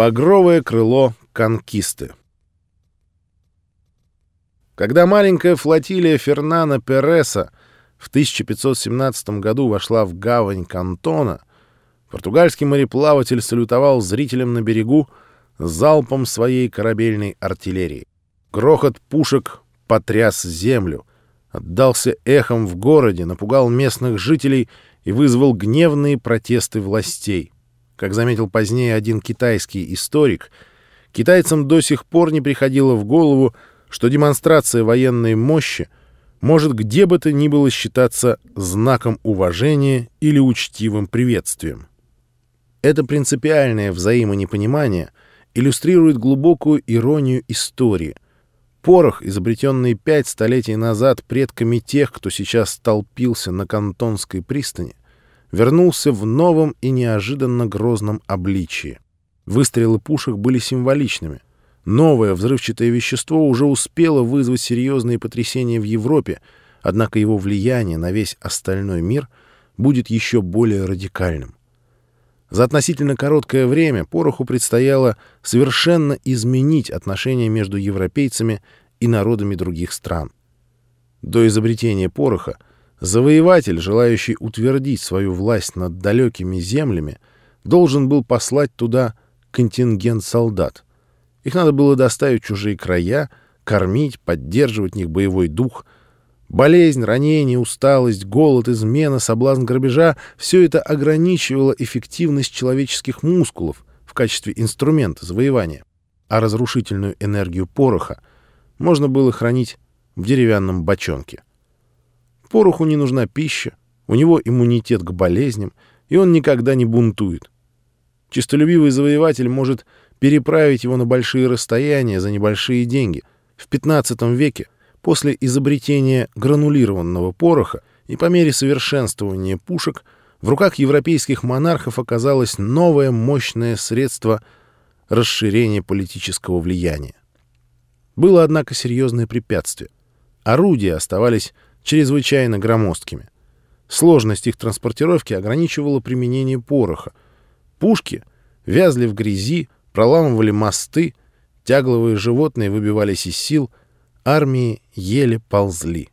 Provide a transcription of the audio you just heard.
Багровое крыло конкисты. Когда маленькая флотилия Фернана Переса в 1517 году вошла в гавань Кантона, португальский мореплаватель салютовал зрителям на берегу залпом своей корабельной артиллерии. Грохот пушек потряс землю, отдался эхом в городе, напугал местных жителей и вызвал гневные протесты властей. Как заметил позднее один китайский историк, китайцам до сих пор не приходило в голову, что демонстрация военной мощи может где бы то ни было считаться знаком уважения или учтивым приветствием. Это принципиальное взаимонепонимание иллюстрирует глубокую иронию истории. Порох, изобретенный пять столетий назад предками тех, кто сейчас столпился на Кантонской пристани, вернулся в новом и неожиданно грозном обличии. Выстрелы пушек были символичными — Новое взрывчатое вещество уже успело вызвать серьезные потрясения в Европе, однако его влияние на весь остальной мир будет еще более радикальным. За относительно короткое время пороху предстояло совершенно изменить отношения между европейцами и народами других стран. До изобретения пороха завоеватель, желающий утвердить свою власть над далекими землями, должен был послать туда контингент солдат — их надо было доставить в чужие края, кормить, поддерживать в них боевой дух. Болезнь, ранение, усталость, голод, измена, соблазн грабежа — все это ограничивало эффективность человеческих мускулов в качестве инструмента завоевания. А разрушительную энергию пороха можно было хранить в деревянном бочонке. Пороху не нужна пища, у него иммунитет к болезням, и он никогда не бунтует. Чистолюбивый завоеватель может переправить его на большие расстояния за небольшие деньги. В XV веке, после изобретения гранулированного пороха и по мере совершенствования пушек, в руках европейских монархов оказалось новое мощное средство расширения политического влияния. Было, однако, серьезное препятствие. Орудия оставались чрезвычайно громоздкими. Сложность их транспортировки ограничивала применение пороха. Пушки вязли в грязи, проламывали мосты, тягловые животные выбивались из сил, армии еле ползли.